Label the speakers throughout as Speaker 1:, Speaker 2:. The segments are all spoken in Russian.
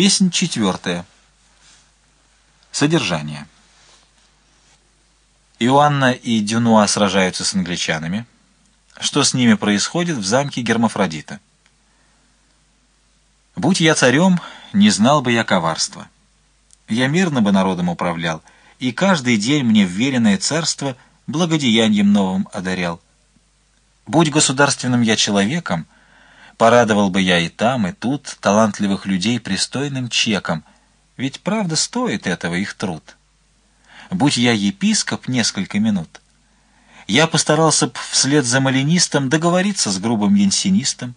Speaker 1: Песнь четвертая. Содержание. Иоанна и Дюнуа сражаются с англичанами. Что с ними происходит в замке Гермафродита? Будь я царем, не знал бы я коварства. Я мирно бы народом управлял, и каждый день мне вверенное царство благодеянием новым одарял. Будь государственным я человеком, порадовал бы я и там, и тут талантливых людей пристойным чеком, ведь правда стоит этого их труд. Будь я епископ несколько минут, я постарался б вслед за малинистом договориться с грубым янсинистом.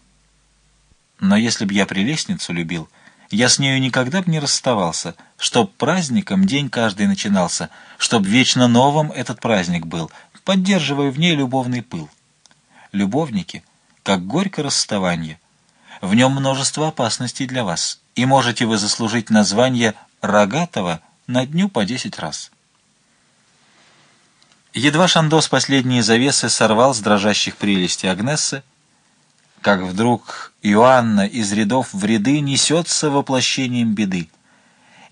Speaker 1: Но если б я прелестницу любил, я с нею никогда б не расставался, чтоб праздником день каждый начинался, чтоб вечно новым этот праздник был, поддерживая в ней любовный пыл любовники, как горько расставание. В нем множество опасностей для вас, и можете вы заслужить название «рогатого» на дню по десять раз. Едва Шандос последние завесы сорвал с дрожащих прелестей Агнессы, как вдруг Иоанна из рядов в ряды несется воплощением беды.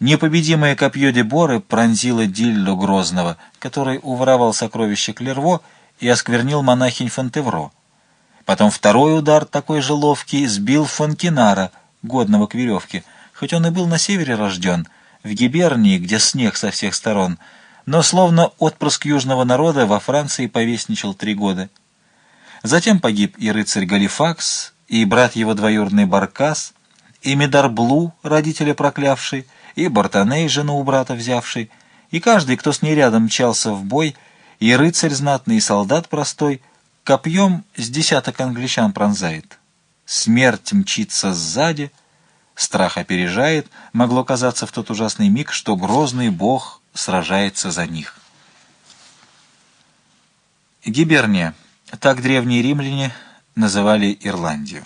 Speaker 1: Непобедимое копье Деборы пронзило Диллю Грозного, который уворовал сокровища Клерво и осквернил монахинь Фонтевро. Потом второй удар, такой же ловкий, сбил Фонкинара, годного к веревке, хоть он и был на севере рожден, в Гибернии, где снег со всех сторон, но словно отпрыск южного народа во Франции повесничал три года. Затем погиб и рыцарь Галифакс, и брат его двоюродный Баркас, и Медарблу, родителя проклявший, и Бартаней, жену у брата взявший, и каждый, кто с ней рядом мчался в бой — и рыцарь знатный, и солдат простой, копьем с десяток англичан пронзает. Смерть мчится сзади, страх опережает, могло казаться в тот ужасный миг, что грозный бог сражается за них. Гиберния. Так древние римляне называли Ирландию.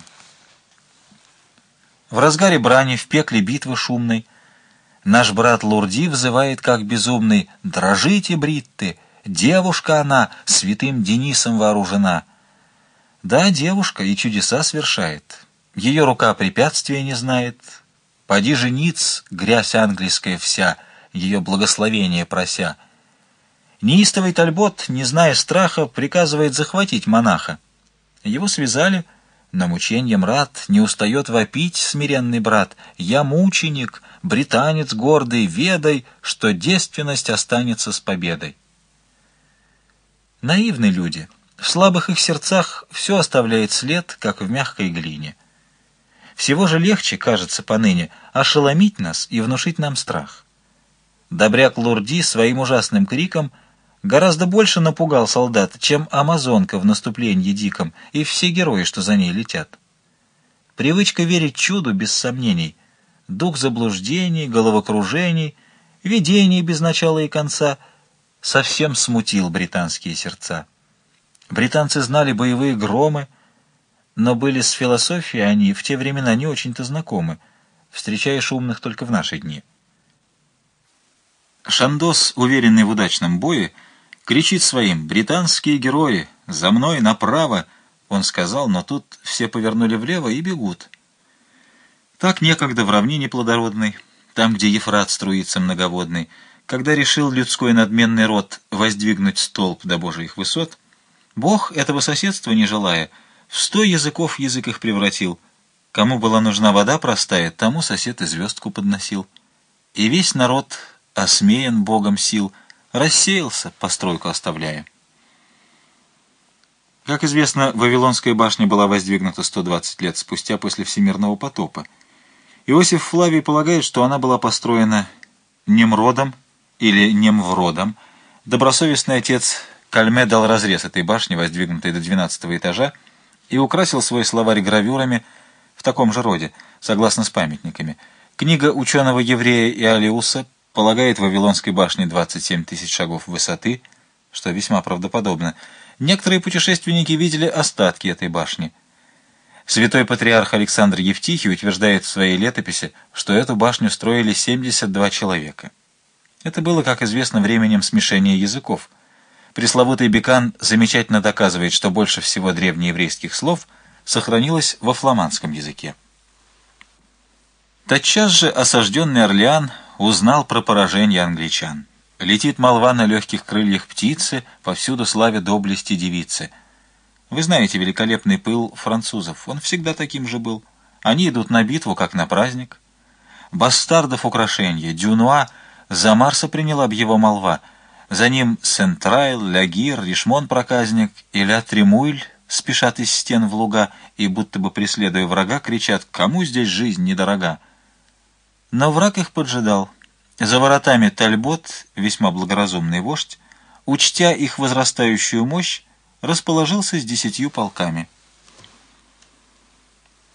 Speaker 1: В разгаре брани, в пекле битвы шумной, наш брат Лурди взывает, как безумный, «Дрожите, бритты!» Девушка она, святым Денисом вооружена. Да, девушка, и чудеса совершает. Ее рука препятствия не знает. Поди жениц, грязь английская вся, ее благословение прося. Неистовый Тальбот, не зная страха, приказывает захватить монаха. Его связали, на мученьем рад, не устает вопить смиренный брат. Я мученик, британец гордый, ведай, что девственность останется с победой. Наивны люди. В слабых их сердцах все оставляет след, как в мягкой глине. Всего же легче, кажется поныне, ошеломить нас и внушить нам страх. Добряк Лурди своим ужасным криком гораздо больше напугал солдат, чем амазонка в наступлении диком и все герои, что за ней летят. Привычка верить чуду без сомнений, дух заблуждений, головокружений, видений без начала и конца — совсем смутил британские сердца. Британцы знали боевые громы, но были с философией они в те времена не очень-то знакомы, встречаешь умных только в наши дни. Шандос, уверенный в удачном бое, кричит своим «Британские герои! За мной направо!» Он сказал, но тут все повернули влево и бегут. Так некогда в равнине плодородной, там, где Ефрат струится многоводный, когда решил людской надменный род воздвигнуть столб до божьих высот, Бог, этого соседства не желая, в сто языков язык их превратил. Кому была нужна вода простая, тому сосед и звездку подносил. И весь народ, осмеян Богом сил, рассеялся, постройку оставляя. Как известно, Вавилонская башня была воздвигнута 120 лет спустя после Всемирного потопа. Иосиф Флавий полагает, что она была построена Немродом, или Немвродом, добросовестный отец Кальме дал разрез этой башни, воздвигнутой до 12 этажа, и украсил свой словарь гравюрами в таком же роде, согласно с памятниками. Книга ученого-еврея Иолиуса полагает Вавилонской башне 27 тысяч шагов высоты, что весьма правдоподобно. Некоторые путешественники видели остатки этой башни. Святой патриарх Александр Евтихий утверждает в своей летописи, что эту башню строили 72 человека. Это было, как известно, временем смешения языков. Пресловутый Бекан замечательно доказывает, что больше всего древнееврейских слов сохранилось во фламандском языке. Тотчас же осажденный Орлеан узнал про поражение англичан. Летит молва на легких крыльях птицы, повсюду славя доблести девицы. Вы знаете великолепный пыл французов, он всегда таким же был. Они идут на битву, как на праздник. Бастардов украшенье, Дюнуа, за Марса приняла б его молва. За ним Сентрайл, Лягир, Ришмон проказник и Ля Тремуйль спешат из стен в луга и, будто бы преследуя врага, кричат «Кому здесь жизнь недорога?» Но враг их поджидал. За воротами Тальбот, весьма благоразумный вождь, учтя их возрастающую мощь, расположился с десятью полками.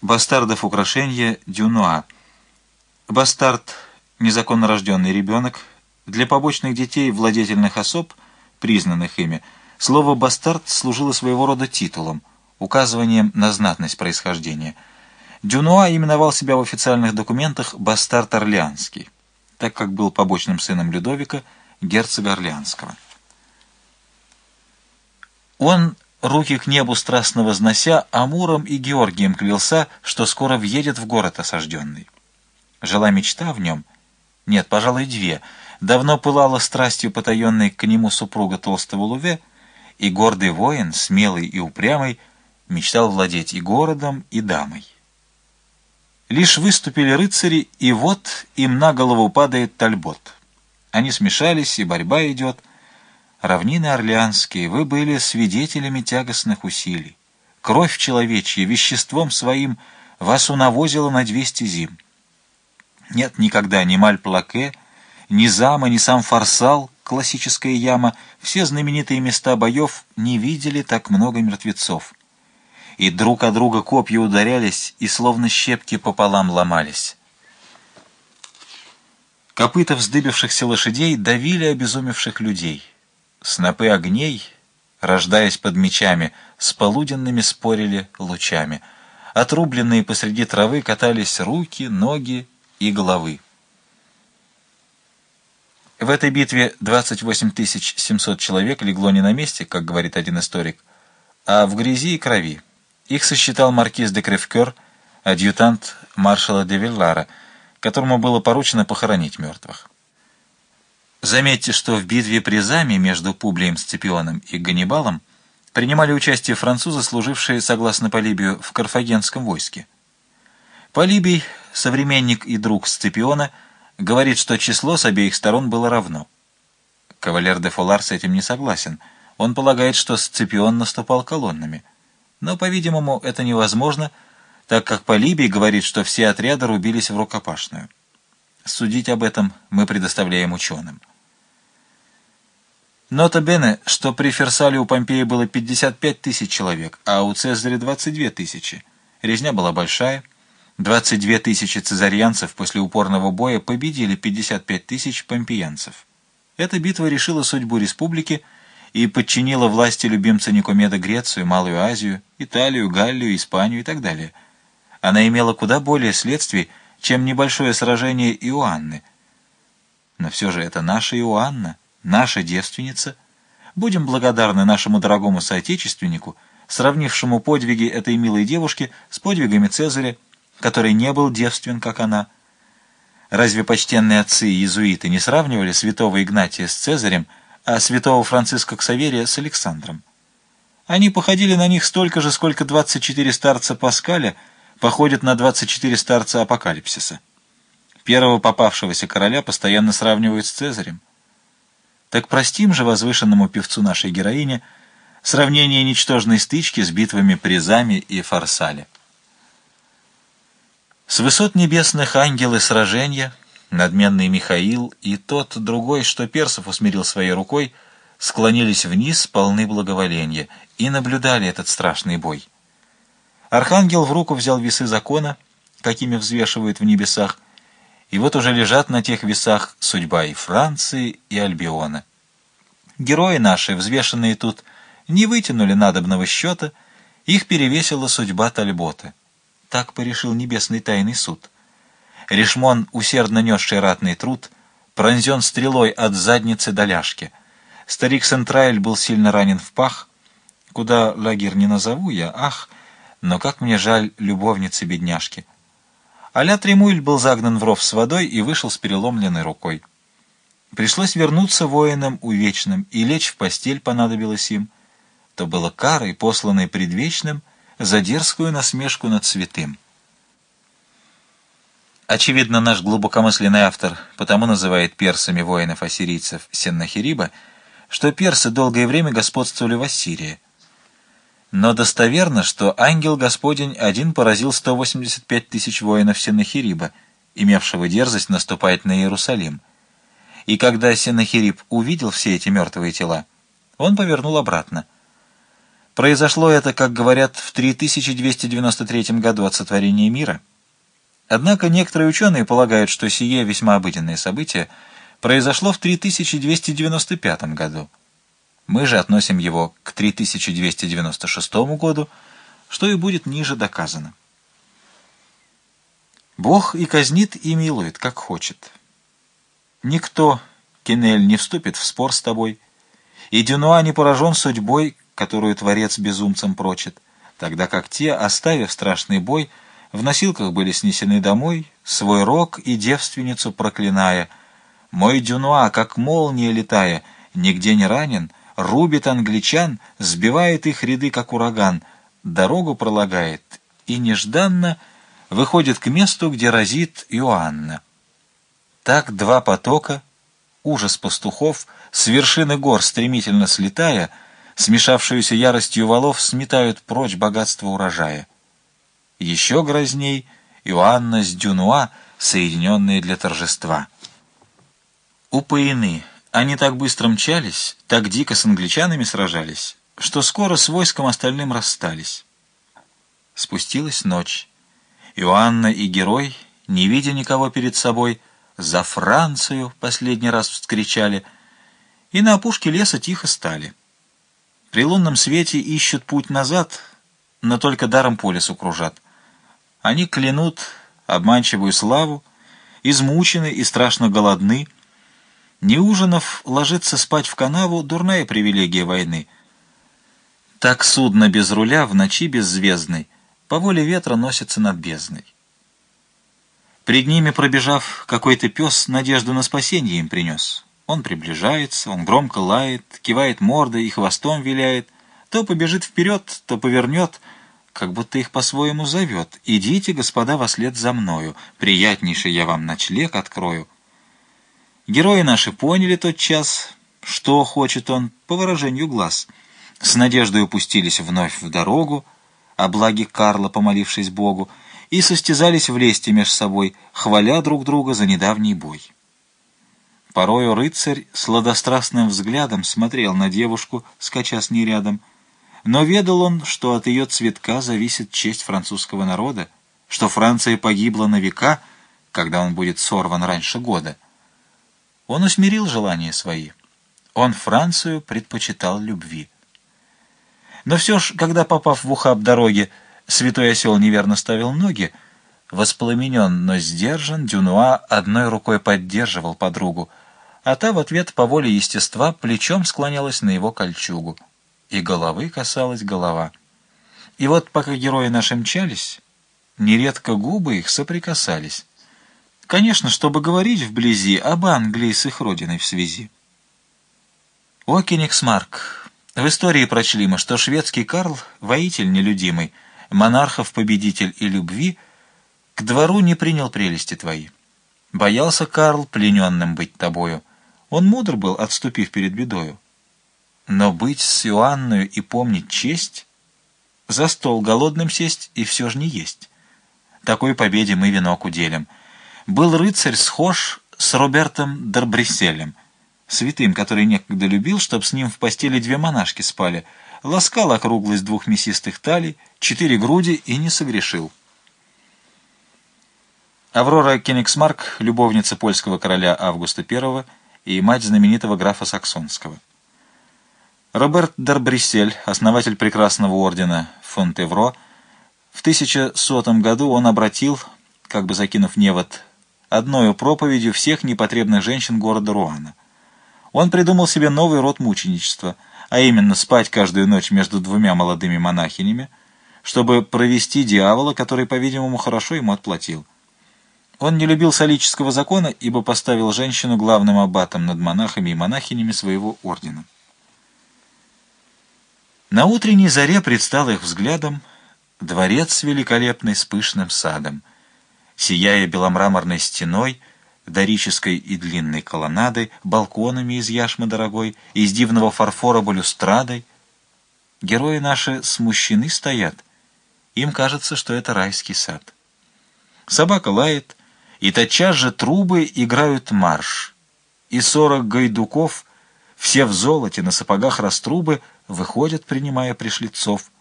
Speaker 1: Бастардов украшение Дюнуа. Бастард – незаконно рожденный ребенок. Для побочных детей владетельных особ, признанных ими, слово «бастард» служило своего рода титулом, указыванием на знатность происхождения – Дюнуа именовал себя в официальных документах «Бастард Орлеанский», так как был побочным сыном Людовика, герцога Орлеанского. Он, руки к небу страстно вознося, Амуром и Георгием клялся, что скоро въедет в город осажденный. Жила мечта в нем, нет, пожалуй, две, давно пылала страстью потаенной к нему супруга толстого Луве, и гордый воин, смелый и упрямый, мечтал владеть и городом, и дамой. Лишь выступили рыцари, и вот им на голову падает Тальбот. Они смешались, и борьба идет. Равнины Орлеанские, вы были свидетелями тягостных усилий. Кровь человечья веществом своим вас унавозила на двести зим. Нет никогда ни Маль-Плаке, ни Зама, ни сам Фарсал, классическая яма, все знаменитые места боев не видели так много мертвецов и друг от друга копья ударялись, и словно щепки пополам ломались. Копыта вздыбившихся лошадей давили обезумевших людей. Снопы огней, рождаясь под мечами, с полуденными спорили лучами. Отрубленные посреди травы катались руки, ноги и головы. В этой битве 28 700 человек легло не на месте, как говорит один историк, а в грязи и крови. Их сосчитал маркиз де Кревкер, адъютант маршала де Виллара, которому было поручено похоронить мертвых. Заметьте, что в битве при Заме между Публием Сципионом и Ганнибалом принимали участие французы, служившие, согласно Полибию, в карфагенском войске. Полибий, современник и друг Сципиона, говорит, что число с обеих сторон было равно. Кавалер де Фолар с этим не согласен. Он полагает, что Сципион наступал колоннами. Но, по-видимому, это невозможно, так как Полибий говорит, что все отряды рубились в рукопашную. Судить об этом мы предоставляем ученым. Нота Бене, что при Ферсале у Помпея было 55 тысяч человек, а у Цезаря 22 тысячи. Резня была большая. 22 тысячи цезарьянцев после упорного боя победили 55 тысяч помпеянцев. Эта битва решила судьбу республики, и подчинила власти любимца Никомеда Грецию, Малую Азию, Италию, Галлию, Испанию и так далее. Она имела куда более следствий, чем небольшое сражение Иоанны. Но все же это наша Иоанна, наша девственница. Будем благодарны нашему дорогому соотечественнику, сравнившему подвиги этой милой девушки с подвигами Цезаря, который не был девствен, как она. Разве почтенные отцы и иезуиты не сравнивали святого Игнатия с Цезарем, а святого Франциска Ксаверия с Александром. Они походили на них столько же, сколько 24 старца Паскаля походят на 24 старца Апокалипсиса. Первого попавшегося короля постоянно сравнивают с Цезарем. Так простим же возвышенному певцу нашей героине сравнение ничтожной стычки с битвами при Заме и Фарсале. С высот небесных ангелы сражения — надменный Михаил и тот другой, что персов усмирил своей рукой, склонились вниз, полны благоволения, и наблюдали этот страшный бой. Архангел в руку взял весы закона, какими взвешивают в небесах, и вот уже лежат на тех весах судьба и Франции, и Альбиона. Герои наши, взвешенные тут, не вытянули надобного счета, их перевесила судьба Тальбота. Так порешил небесный тайный суд. Ришмон, усердно несший ратный труд, пронзен стрелой от задницы до ляжки. Старик Сентрайль был сильно ранен в пах, куда лагерь не назову я, ах, но как мне жаль любовницы-бедняжки. Аля Тремуэль был загнан в ров с водой и вышел с переломленной рукой. Пришлось вернуться воинам увечным, и лечь в постель понадобилось им. То было карой, посланной предвечным, за дерзкую насмешку над святым. Очевидно, наш глубокомысленный автор потому называет персами воинов-ассирийцев Сеннахириба, что персы долгое время господствовали в Ассирии. Но достоверно, что ангел Господень один поразил 185 тысяч воинов Сеннахириба, имевшего дерзость наступать на Иерусалим. И когда Сеннахириб увидел все эти мертвые тела, он повернул обратно. Произошло это, как говорят, в 3293 году от сотворения мира. Однако некоторые ученые полагают, что сие весьма обыденное событие произошло в 3295 году. Мы же относим его к 3296 году, что и будет ниже доказано. Бог и казнит, и милует, как хочет. Никто, Кенель, не вступит в спор с тобой, и Дюнуа не поражен судьбой, которую Творец безумцам прочит, тогда как те, оставив страшный бой, в носилках были снесены домой, свой рог и девственницу проклиная. Мой Дюнуа, как молния летая, нигде не ранен — рубит англичан, сбивает их ряды, как ураган, дорогу пролагает и нежданно выходит к месту, где разит Иоанна. Так два потока, ужас пастухов, с вершины гор стремительно слетая, смешавшуюся яростью валов, сметают прочь богатство урожая. Еще грозней Иоанна с Дюнуа, соединенные для торжества. Упоены, они так быстро мчались, так дико с англичанами сражались, что скоро с войском остальным расстались. Спустилась ночь. Иоанна и герой, не видя никого перед собой, «За Францию!» — последний раз вскричали, и на опушке леса тихо стали. При лунном свете ищут путь назад, но только даром по лесу. Они клянут обманчивую славу, измучены и страшно голодны — не ужинав, ложиться спать в канаву — дурная привилегия войны. Так судно без руля в ночи беззвездной по воле ветра носится над бездной. Пред ними пробежав, какой-то пес надежду на спасение им принес. Он приближается, он громко лает, кивает мордой и хвостом виляет, то побежит вперед, то повернет, как будто их по-своему зовет. «Идите, господа, во след за мною, приятнейший я вам ночлег открою». Герои наши поняли тот час, что хочет он, по выражению глаз. С надеждой упустились вновь в дорогу, о благе Карла, помолившись Богу, и состязались в лесте меж собой, хваля друг друга за недавний бой. Порою рыцарь сладострастным взглядом смотрел на девушку, скача с ней рядом, но ведал он, что от ее цветка зависит честь французского народа, что Франция погибла на века, когда он будет сорван раньше года. Он усмирил желания свои. Он Францию предпочитал любви. Но все ж, когда, попав в ухаб дороги, святой осел неверно ставил ноги, воспламенен, но сдержан, Дюнуа одной рукой поддерживал подругу, а та в ответ по воле естества плечом склонялась на его кольчугу, и головы касалась голова. И вот пока герои наши мчались, нередко губы их соприкасались. Конечно, чтобы говорить вблизи об Англии с их родиной в связи. О, Кенигсмарк, в истории прочли мы, что шведский Карл, воитель нелюдимый, монархов победитель и любви, к двору не принял прелести твои. Боялся Карл плененным быть тобою. Он мудр был, отступив перед бедою. Но быть с Иоанною и помнить честь, за стол голодным сесть и все же не есть. Такой победе мы венок уделим — был рыцарь схож с Робертом Дербриселем, святым, который некогда любил, чтоб с ним в постели две монашки спали, ласкал округлость двух мясистых талий, четыре груди и не согрешил. Аврора Кенигсмарк, любовница польского короля Августа I и мать знаменитого графа Саксонского. Роберт Дербрисель, основатель прекрасного ордена Фонтевро, в 1100 году он обратил, как бы закинув невод одной проповедью всех непотребных женщин города Руана. Он придумал себе новый род мученичества, а именно спать каждую ночь между двумя молодыми монахинями, чтобы провести дьявола, который, по-видимому, хорошо ему отплатил. Он не любил солического закона, ибо поставил женщину главным аббатом над монахами и монахинями своего ордена. На утренней заре предстал их взглядом дворец великолепный с пышным садом, сияя беломраморной стеной, дорической и длинной колоннадой, балконами из яшмы дорогой, из дивного фарфора балюстрадой. Герои наши смущены стоят, им кажется, что это райский сад. Собака лает, и тотчас же трубы играют марш, и сорок гайдуков, все в золоте, на сапогах раструбы, выходят, принимая пришлицов.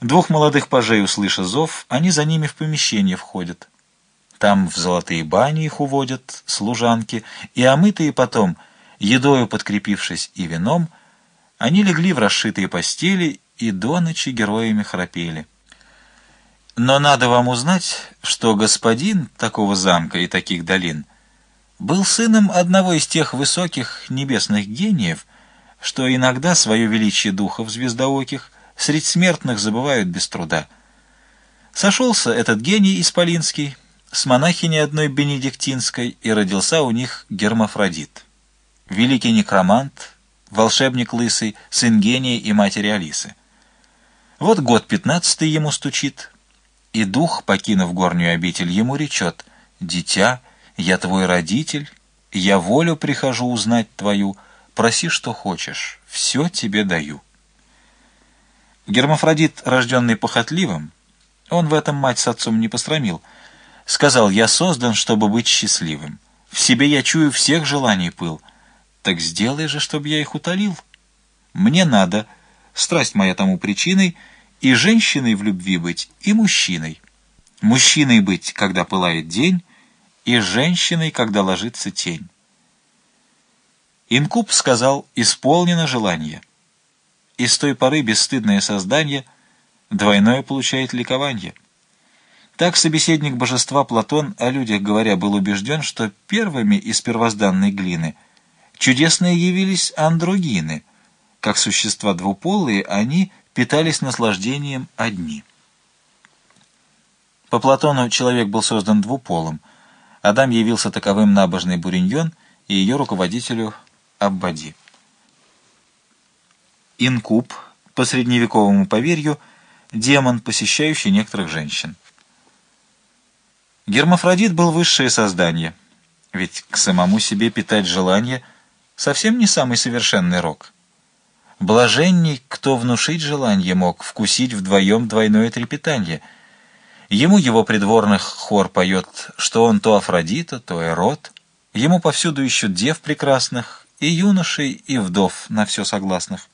Speaker 1: Двух молодых пажей, услыша зов, они за ними в помещение входят. Там в золотые бани их уводят служанки, и омытые потом, едою подкрепившись и вином, они легли в расшитые постели и до ночи героями храпели. Но надо вам узнать, что господин такого замка и таких долин был сыном одного из тех высоких небесных гениев, что иногда свое величие духов звездооких средь смертных забывают без труда. Сошелся этот гений исполинский с монахиней одной бенедиктинской, и родился у них гермафродит. Великий некромант, волшебник лысый, сын гения и матери Алисы. Вот год пятнадцатый ему стучит, и дух, покинув горнюю обитель, ему речет, «Дитя, я твой родитель, я волю прихожу узнать твою, проси, что хочешь, все тебе даю». Гермафродит, рожденный похотливым, он в этом мать с отцом не пострамил, сказал, «Я создан, чтобы быть счастливым. В себе я чую всех желаний пыл. Так сделай же, чтобы я их утолил. Мне надо, страсть моя тому причиной — и женщиной в любви быть, и мужчиной. Мужчиной быть, когда пылает день, и женщиной, когда ложится тень. Инкуб сказал «исполнено желание». И с той поры бесстыдное создание двойное получает ликование. Так собеседник божества Платон, о людях говоря, был убежден, что первыми из первозданной глины чудесные явились андрогины. Как существа двуполые, они — питались наслаждением одни. По Платону человек был создан двуполым. Адам явился таковым набожный Буриньон и ее руководителю Аббади. Инкуб, по средневековому поверью, демон, посещающий некоторых женщин. Гермафродит был высшее создание, ведь к самому себе питать желание совсем не самый совершенный рок. Блаженней, кто внушить желание мог, вкусить вдвоем двойное трепетание. Ему его придворных хор поет, что он то Афродита, то Эрот. Ему повсюду ищут дев прекрасных, и юношей, и вдов на все согласных.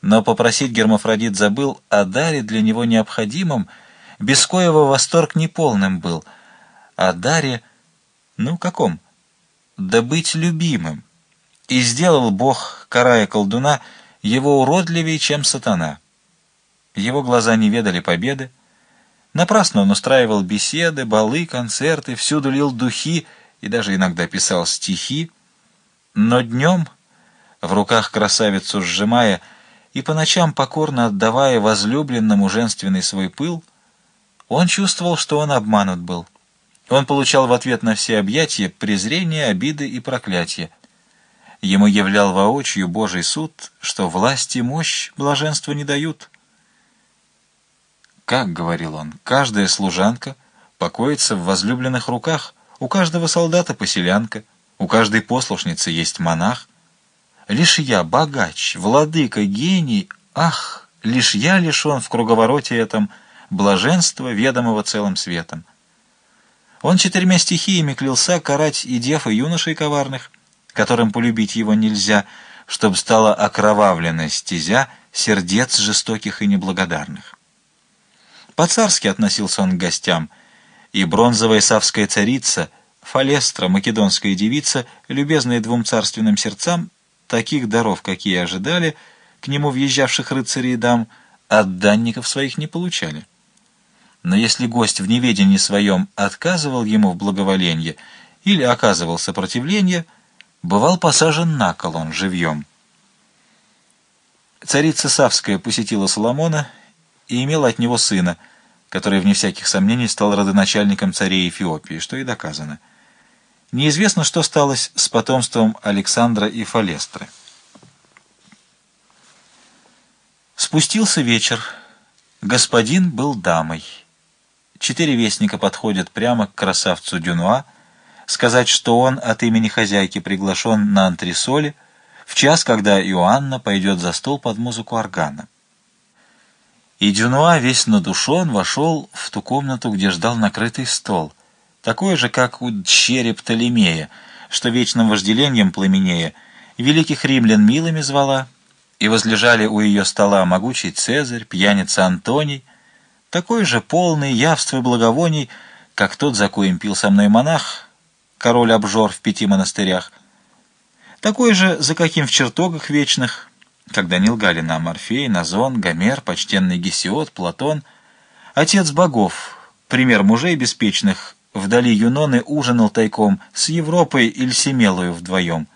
Speaker 1: Но попросить Гермафродит забыл о даре для него необходимом, без коего восторг неполным был. О даре, ну каком? Да быть любимым. И сделал Бог, карая колдуна, его уродливее, чем сатана. Его глаза не ведали победы. Напрасно он устраивал беседы, балы, концерты, всюду лил духи и даже иногда писал стихи. Но днем, в руках красавицу сжимая и по ночам покорно отдавая возлюбленному женственный свой пыл, он чувствовал, что он обманут был. Он получал в ответ на все объятия презрение, обиды и проклятия. Ему являл воочию Божий суд, что власть и мощь блаженства не дают. Как, — говорил он, — каждая служанка покоится в возлюбленных руках, у каждого солдата поселянка, у каждой послушницы есть монах. Лишь я, богач, владыка, гений, ах, лишь я лишен в круговороте этом блаженства, ведомого целым светом. Он четырьмя стихиями клялся карать и дев, и юношей коварных — которым полюбить его нельзя, чтобы стала окровавлена стезя сердец жестоких и неблагодарных. По-царски относился он к гостям, и бронзовая савская царица, Фалестра, македонская девица, любезная двум царственным сердцам, таких даров, какие ожидали, к нему въезжавших рыцарей и дам, от данников своих не получали. Но если гость в неведении своем отказывал ему в благоволенье или оказывал сопротивление — бывал посажен на кол он живьем. Царица Савская посетила Соломона и имела от него сына. который, вне всяких сомнений, стал родоначальником царей Эфиопии, что и доказано. Неизвестно, что сталось с потомством Александра и Фалестры. Спустился вечер. Господин был дамой. Четыре вестника подходят прямо к красавцу Дюнуа, сказать, что он от имени хозяйки приглашен на антресоли в час, когда Иоанна пойдет за стол под музыку органа. И Дюнуа, весь надушен, вошел в ту комнату, где ждал накрытый стол, такой же, как у череп Птолемея, что вечным вожделением пламенея великих римлян милыми звала, и возлежали у ее стола могучий Цезарь, пьяница Антоний, такой же полный явств и благовоний, как тот, за коим пил со мной монах, король-обжор в пяти монастырях, такой же, за каким в чертогах вечных, когда не лгали нам Орфей, Назон, Гомер, почтенный Гесиод, Платон, отец богов, пример мужей беспечных, вдали Юноны ужинал тайком с Европой или Семелою вдвоем.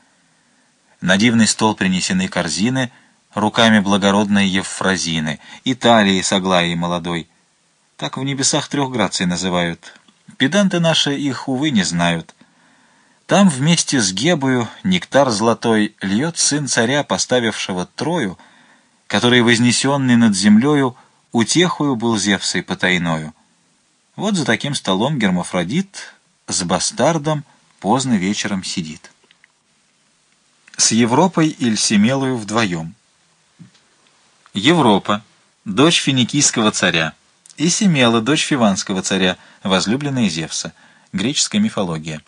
Speaker 1: На дивный стол принесены корзины — руками благородной Евфразины, Италии с Аглаей молодой. Так в небесах трех граций называют. Педанты наши их, увы, не знают. Там вместе с Гебою нектар золотой льет сын царя, поставившего Трою, который, вознесенный над землею, утехою был Зевсой потайною. Вот за таким столом Гермафродит с бастардом поздно вечером сидит. С Европой Ильсимелою вдвоем. Европа, дочь финикийского царя, и Семела, дочь фиванского царя, возлюбленная Зевса, греческая мифология.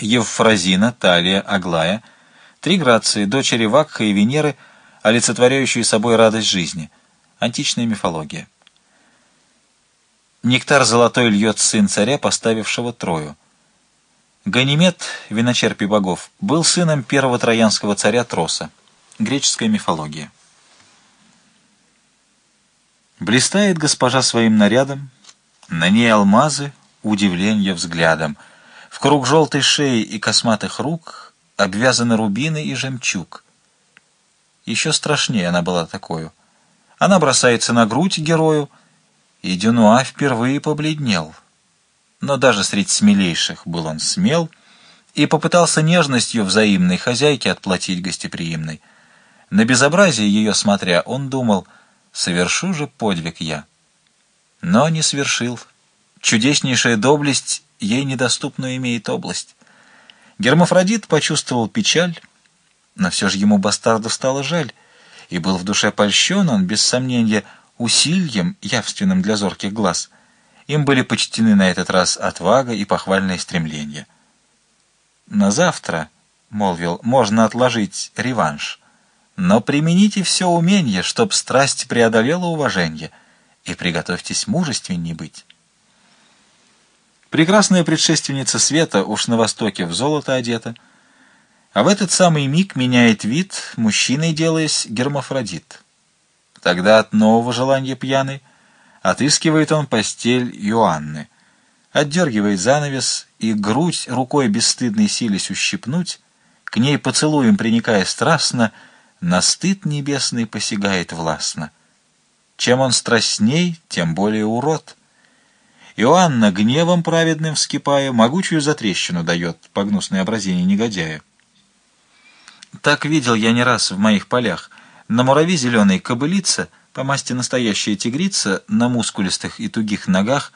Speaker 1: Евфразина, Талия, Аглая, три грации, дочери Вакха и Венеры, олицетворяющие собой радость жизни, античная мифология. Нектар золотой льет сын царя, поставившего Трою. Ганимед, виночерпий богов, был сыном первого троянского царя Троса, греческая мифология. Блистает госпожа своим нарядом, на ней алмазы, удивление взглядом. В круг желтой шеи и косматых рук обвязаны рубины и жемчуг. Еще страшнее она была такою. Она бросается на грудь герою, и Дюнуа впервые побледнел. Но даже среди смелейших был он смел и попытался нежностью взаимной хозяйке отплатить гостеприимной. На безобразие ее смотря, он думал — совершу же подвиг я. Но не свершил. Чудеснейшая доблесть ей недоступную имеет область. Гермафродит почувствовал печаль, но все же ему бастарду стало жаль, и был в душе польщен он, без сомнения, усильем, явственным для зорких глаз. Им были почтены на этот раз отвага и похвальное стремление. «На завтра, — молвил, — можно отложить реванш». Но примените все умение, чтоб страсть преодолела уважение, и приготовьтесь мужественней быть. Прекрасная предшественница света уж на востоке в золото одета, а в этот самый миг меняет вид, мужчиной делаясь гермафродит. Тогда от нового желания пьяный отыскивает он постель Иоанны, отдергивает занавес и грудь рукой бесстыдной сились ущипнуть, к ней поцелуем приникая страстно — на стыд небесный посягает властно. Чем он страстней, тем более урод. Иоанна, гневом праведным вскипая, могучую затрещину дает по гнусной образине негодяя. Так видел я не раз в моих полях. На мураве зеленой кобылица, по масти настоящая тигрица, на мускулистых и тугих ногах,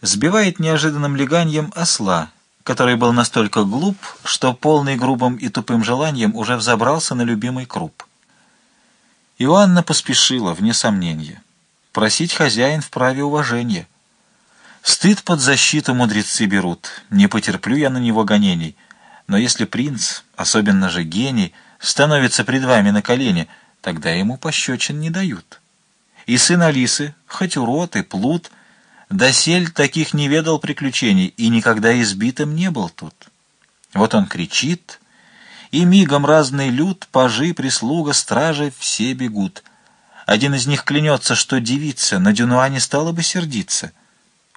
Speaker 1: сбивает неожиданным леганьем осла, который был настолько глуп, что полный грубым и тупым желанием уже взобрался на любимый круп. Иоанна поспешила, вне сомнения. Просить хозяин вправе уважения. Стыд под защиту мудрецы берут, не потерплю я на него гонений. Но если принц, особенно же гений, становится пред вами на колени, тогда ему пощечин не дают. И сын Алисы, хоть урод и плут, — Досель таких не ведал приключений и никогда избитым не был тут. Вот он кричит, и мигом разный люд, пажи, прислуга, стражи все бегут. Один из них клянется, что девица на Дюнуа не стала бы сердиться.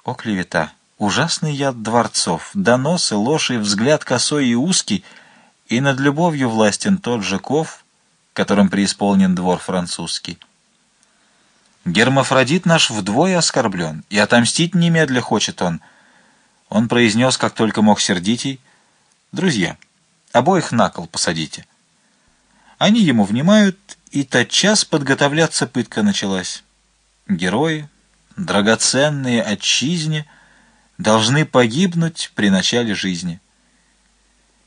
Speaker 1: О, клевета! Ужасный яд дворцов, доносы, ложь и взгляд косой и узкий, и над любовью властен тот же ков, которым преисполнен двор французский. Гермафродит наш вдвое оскорблен, и отомстить немедля хочет он. Он произнес, как только мог сердитей, «Друзья, обоих на кол посадите». Они ему внимают, и тотчас подготовляться пытка началась. Герои, драгоценные отчизне, должны погибнуть при начале жизни.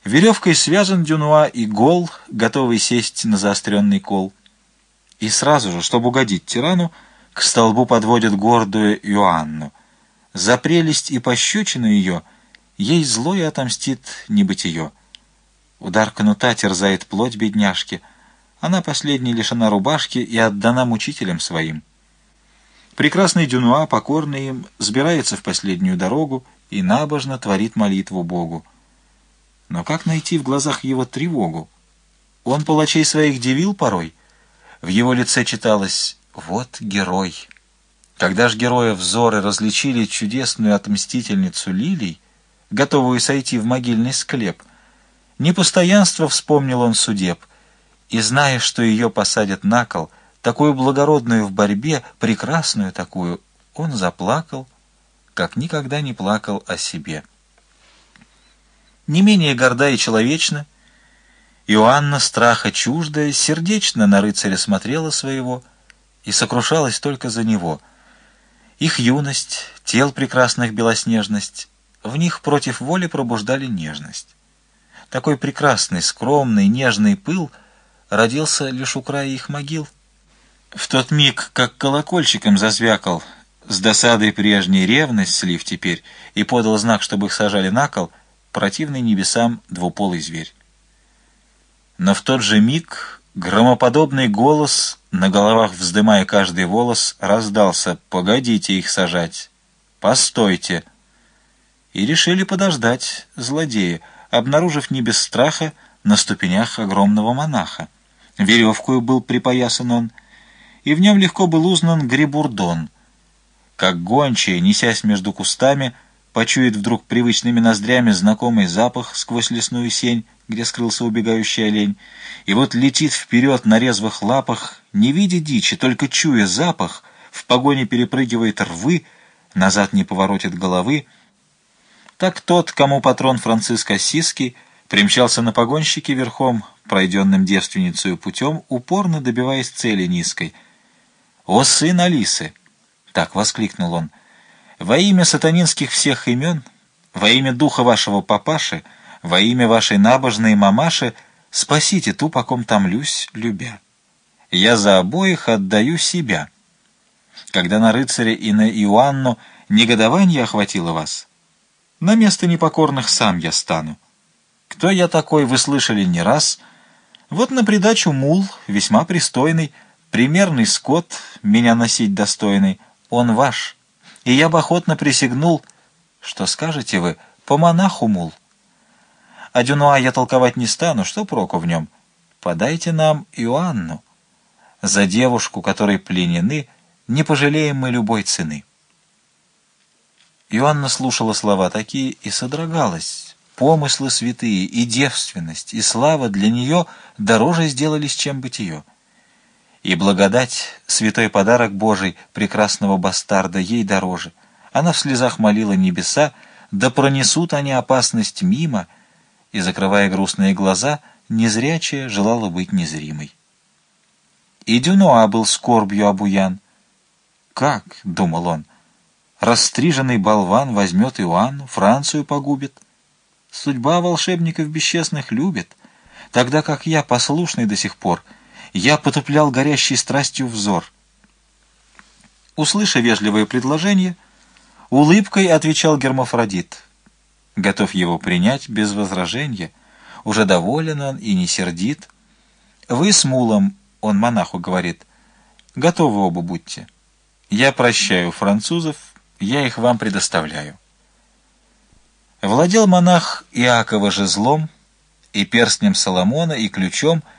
Speaker 1: Веревкой связан Дюнуа и гол, готовый сесть на заостренный кол. И сразу же, чтобы угодить тирану, к столбу подводят гордую Иоанну. За прелесть и пощечину ее ей злое отомстит небытие. Удар кнута терзает плоть бедняжки. Она последней лишена рубашки и отдана мучителям своим. Прекрасный Дюнуа, покорный им, сбирается в последнюю дорогу и набожно творит молитву Богу. Но как найти в глазах его тревогу? Он палачей своих дивил порой. В его лице читалось «Вот герой». Когда ж героя взоры различили чудесную отмстительницу Лилий, готовую сойти в могильный склеп, непостоянство вспомнил он судеб, и, зная, что ее посадят на кол, такую благородную в борьбе, прекрасную такую, он заплакал, как никогда не плакал о себе. Не менее горда и человечна, Иоанна, страха чуждая, сердечно на рыцаря смотрела своего и сокрушалась только за него. Их юность, тел прекрасных белоснежность, в них против воли пробуждали нежность. Такой прекрасный, скромный, нежный пыл родился лишь у края их могил. В тот миг, как колокольчиком зазвякал, с досадой прежней ревность слив теперь, и подал знак, чтобы их сажали на кол, противный небесам двуполый зверь. Но в тот же миг громоподобный голос, на головах вздымая каждый волос, раздался «Погодите их сажать! Постойте!» И решили подождать злодеи, обнаружив не без страха на ступенях огромного монаха. Веревкою был припоясан он, и в нем легко был узнан Грибурдон. Как гончая, несясь между кустами, почует вдруг привычными ноздрями знакомый запах сквозь лесную сень, где скрылся убегающий олень, и вот летит вперед на резвых лапах, не видя дичи, только чуя запах, в погоне перепрыгивает рвы, назад не поворотит головы. Так тот, кому патрон Франциск Ассизский, примчался на погонщике верхом, пройденным девственницей путем, упорно добиваясь цели низкой. «О, сын Алисы!» — так воскликнул он — во имя сатанинских всех имен, во имя духа вашего папаши, во имя вашей набожной мамаши, спасите ту, по ком томлюсь, любя. Я за обоих отдаю себя. Когда на рыцаря и на Иоанну негодование охватило вас, на место непокорных сам я стану. Кто я такой, вы слышали не раз. Вот на придачу мул, весьма пристойный, примерный скот, меня носить достойный, он ваш» и я бы охотно присягнул, что скажете вы, по монаху, мул. А Дюнуа я толковать не стану, что проку в нем? Подайте нам Иоанну. За девушку, которой пленены, не пожалеем мы любой цены. Иоанна слушала слова такие и содрогалась. Помыслы святые, и девственность, и слава для нее дороже сделались, чем бытие. И благодать, святой подарок Божий, прекрасного бастарда, ей дороже. Она в слезах молила небеса, да пронесут они опасность мимо, и, закрывая грустные глаза, незрячая желала быть незримой. И Дюнуа был скорбью обуян. «Как?» — думал он. «Расстриженный болван возьмет Иоанну, Францию погубит. Судьба волшебников бесчестных любит, тогда как я, послушный до сих пор, — я потуплял горящей страстью взор. Услыша вежливое предложение, улыбкой отвечал Гермафродит. Готов его принять без возражения, уже доволен он и не сердит. Вы с мулом, он монаху говорит, готовы оба будьте. Я прощаю французов, я их вам предоставляю. Владел монах Иакова жезлом и перстнем Соломона, и ключом —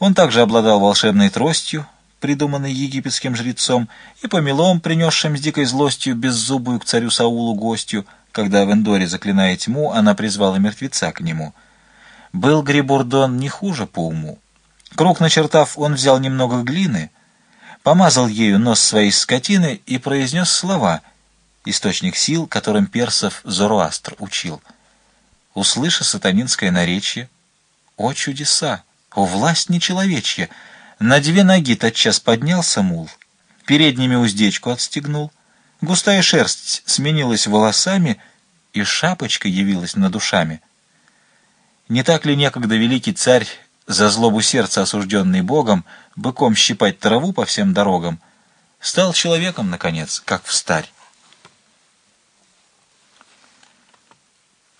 Speaker 1: он также обладал волшебной тростью, придуманной египетским жрецом, и помелом, принесшим с дикой злостью беззубую к царю Саулу гостью, когда в Эндоре, заклиная тьму, она призвала мертвеца к нему. Был Грибурдон не хуже по уму. Круг начертав, он взял немного глины, помазал ею нос своей скотины и произнес слова, источник сил, которым персов Зороастр учил. Услыша сатанинское наречие, о чудеса, о власть нечеловечья, на две ноги тотчас поднялся мул, передними уздечку отстегнул, густая шерсть сменилась волосами, и шапочка явилась над ушами. Не так ли некогда великий царь за злобу сердца, осужденный Богом, быком щипать траву по всем дорогам, стал человеком, наконец, как встарь.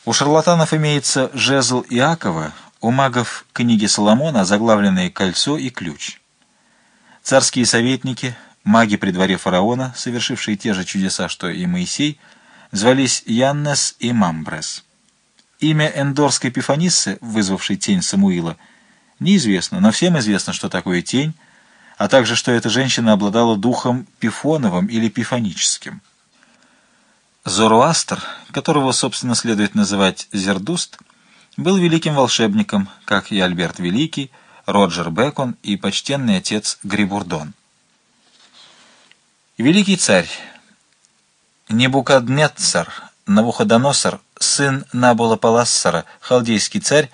Speaker 1: У шарлатанов имеется жезл Иакова, у магов книги Соломона, заглавленные «Кольцо» и «Ключ». Царские советники, маги при дворе фараона, совершившие те же чудеса, что и Моисей, звались Яннес и Мамбрес. Имя эндорской пифаниссы, вызвавшей тень Самуила – Неизвестно, но всем известно, что такое тень, а также, что эта женщина обладала духом пифоновым или пифоническим. Зороастр, которого, собственно, следует называть Зердуст, был великим волшебником, как и Альберт Великий, Роджер Бекон и почтенный отец Грибурдон. Великий царь Небукаднецар, Навуходоносор, сын Набула Палассара, халдейский царь,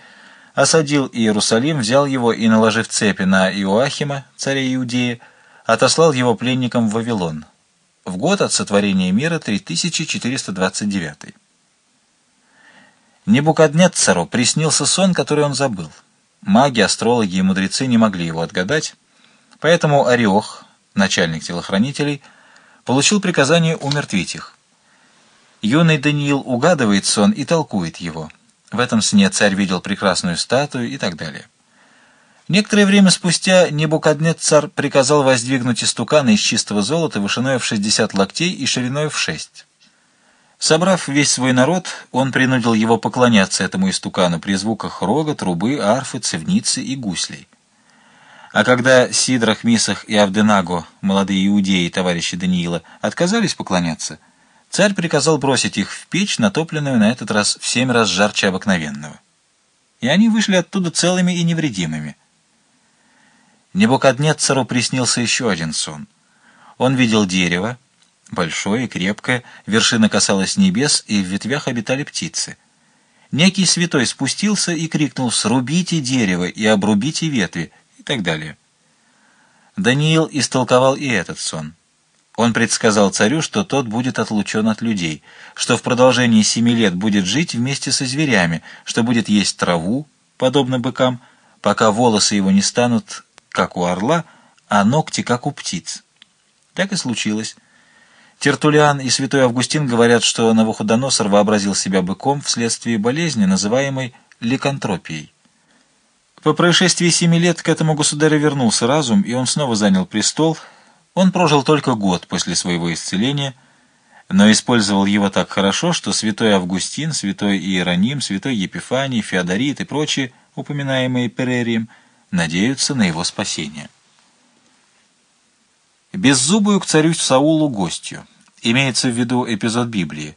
Speaker 1: осадил Иерусалим, взял его и, наложив цепи на Иоахима, царя Иудеи, отослал его пленникам в Вавилон. В год от сотворения мира 3429. Небукаднецару приснился сон, который он забыл. Маги, астрологи и мудрецы не могли его отгадать, поэтому Ореох, начальник телохранителей, получил приказание умертвить их. Юный Даниил угадывает сон и толкует его – в этом сне царь видел прекрасную статую и так далее. Некоторое время спустя Небукаднецар приказал воздвигнуть истуканы из чистого золота вышиной в 60 локтей и шириной в 6. Собрав весь свой народ, он принудил его поклоняться этому истукану при звуках рога, трубы, арфы, цевницы и гуслей. А когда Сидрах, Мисах и Авденаго, молодые иудеи, товарищи Даниила, отказались поклоняться – Царь приказал бросить их в печь, натопленную на этот раз в семь раз жарче обыкновенного. И они вышли оттуда целыми и невредимыми. Небокаднецару приснился еще один сон. Он видел дерево, большое и крепкое, вершина касалась небес, и в ветвях обитали птицы. Некий святой спустился и крикнул «Срубите дерево и обрубите ветви» и так далее. Даниил истолковал и этот сон. Он предсказал царю, что тот будет отлучен от людей, что в продолжении семи лет будет жить вместе со зверями, что будет есть траву, подобно быкам, пока волосы его не станут, как у орла, а ногти, как у птиц. Так и случилось. Тертулиан и святой Августин говорят, что Навуходоносор вообразил себя быком вследствие болезни, называемой ликантропией. По происшествии семи лет к этому государю вернулся разум, и он снова занял престол – он прожил только год после своего исцеления, но использовал его так хорошо, что святой Августин, святой Иероним, святой Епифаний, Феодорит и прочие, упоминаемые Перерием, надеются на его спасение. Беззубую к царю Саулу гостью. Имеется в виду эпизод Библии.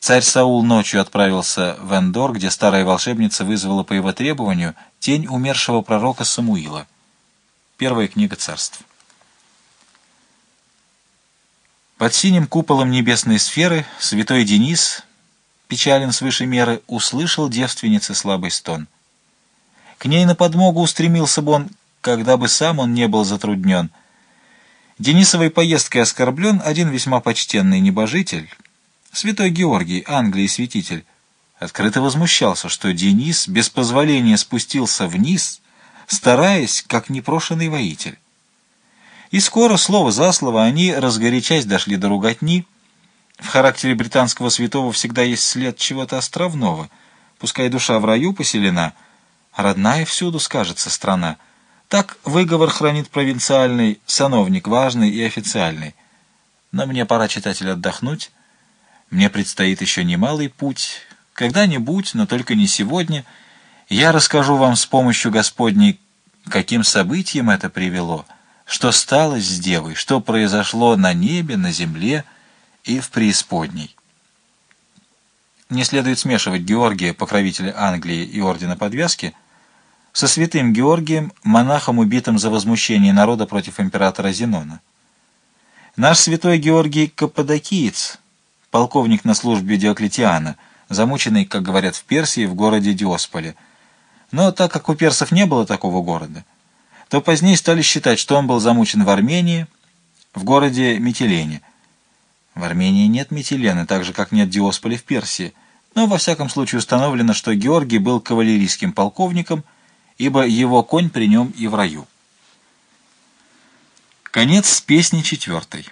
Speaker 1: Царь Саул ночью отправился в Эндор, где старая волшебница вызвала по его требованию тень умершего пророка Самуила. Первая книга царств. Под синим куполом небесной сферы святой Денис, печален свыше меры, услышал девственницы слабый стон. К ней на подмогу устремился бы он, когда бы сам он не был затруднен. Денисовой поездкой оскорблен один весьма почтенный небожитель, святой Георгий, Англии святитель, открыто возмущался, что Денис без позволения спустился вниз, стараясь, как непрошенный воитель. И скоро, слово за слово, они, разгорячась, дошли до руготни. В характере британского святого всегда есть след чего-то островного. Пускай душа в раю поселена, родная всюду скажется страна. Так выговор хранит провинциальный, сановник важный и официальный. Но мне пора, читатель, отдохнуть. Мне предстоит еще немалый путь. Когда-нибудь, но только не сегодня, я расскажу вам с помощью Господней, каким событием это привело — что стало с девой, что произошло на небе, на земле и в преисподней. Не следует смешивать Георгия, покровителя Англии и Ордена Подвязки, со святым Георгием, монахом, убитым за возмущение народа против императора Зенона. Наш святой Георгий Каппадокиец, полковник на службе Диоклетиана, замученный, как говорят в Персии, в городе Диосполе. Но так как у персов не было такого города, то позднее стали считать, что он был замучен в Армении, в городе Метилене. В Армении нет Метилены, так же, как нет Диосполя в Персии, но во всяком случае установлено, что Георгий был кавалерийским полковником, ибо его конь при нем и в раю. Конец песни четвертой.